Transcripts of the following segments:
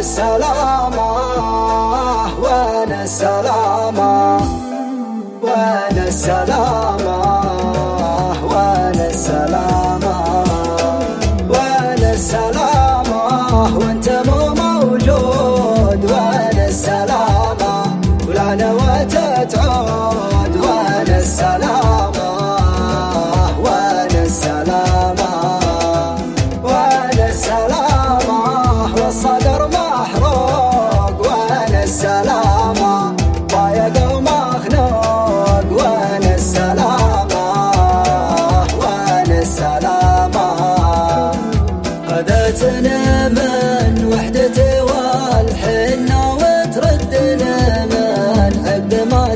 السلامة وين السلامة وين السلامة وين السلامة وين السلامة وانت مو موجود وين السلامة ولا نويت تعود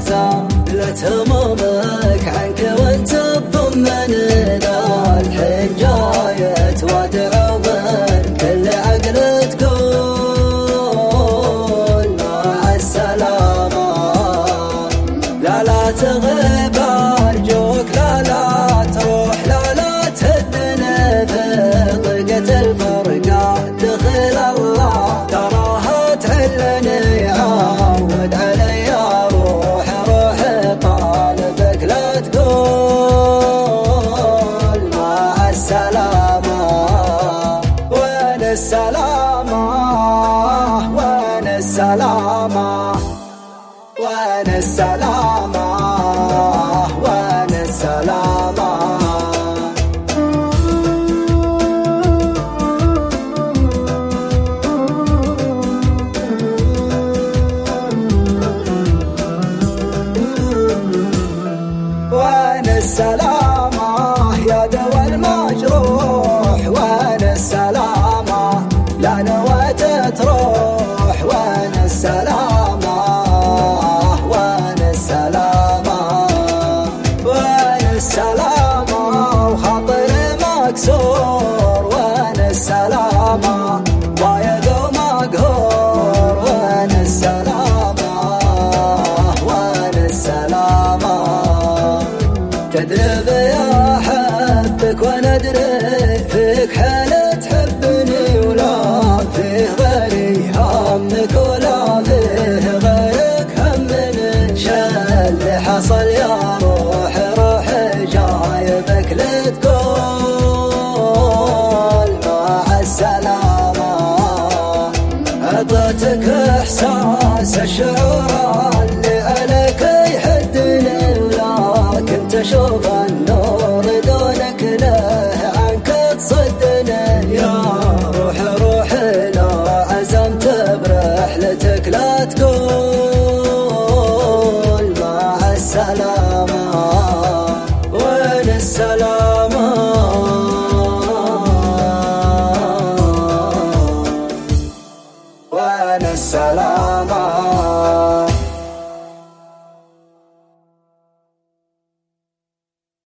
زادت همومك عنك وانت تضمن ذا الحين جاية وتعوضن كل عقل تقول مع السلامة. لا لا تغيب أرجوك لا لا تروح لا لا تهدنا في ضيقة الفرقة دخل الله تراها تعلني تقول مع السلامة وين السلامة؟ وين السلامة؟ وين السلامة؟ السلامة يا دوا المجروح. تدري بيا احبك وأنا ادري فيك حالة تحبني ولا فيه غيري همك ولا فيه غيرك همني شل حصل يا روح. روح جايبك لتقول مع السلامة. أعطيتك تشوف النور دونك له عنك تصدني يا روح روح لو عزمت برحلتك لا تقول مع السلامة وين السلامة وين السلامة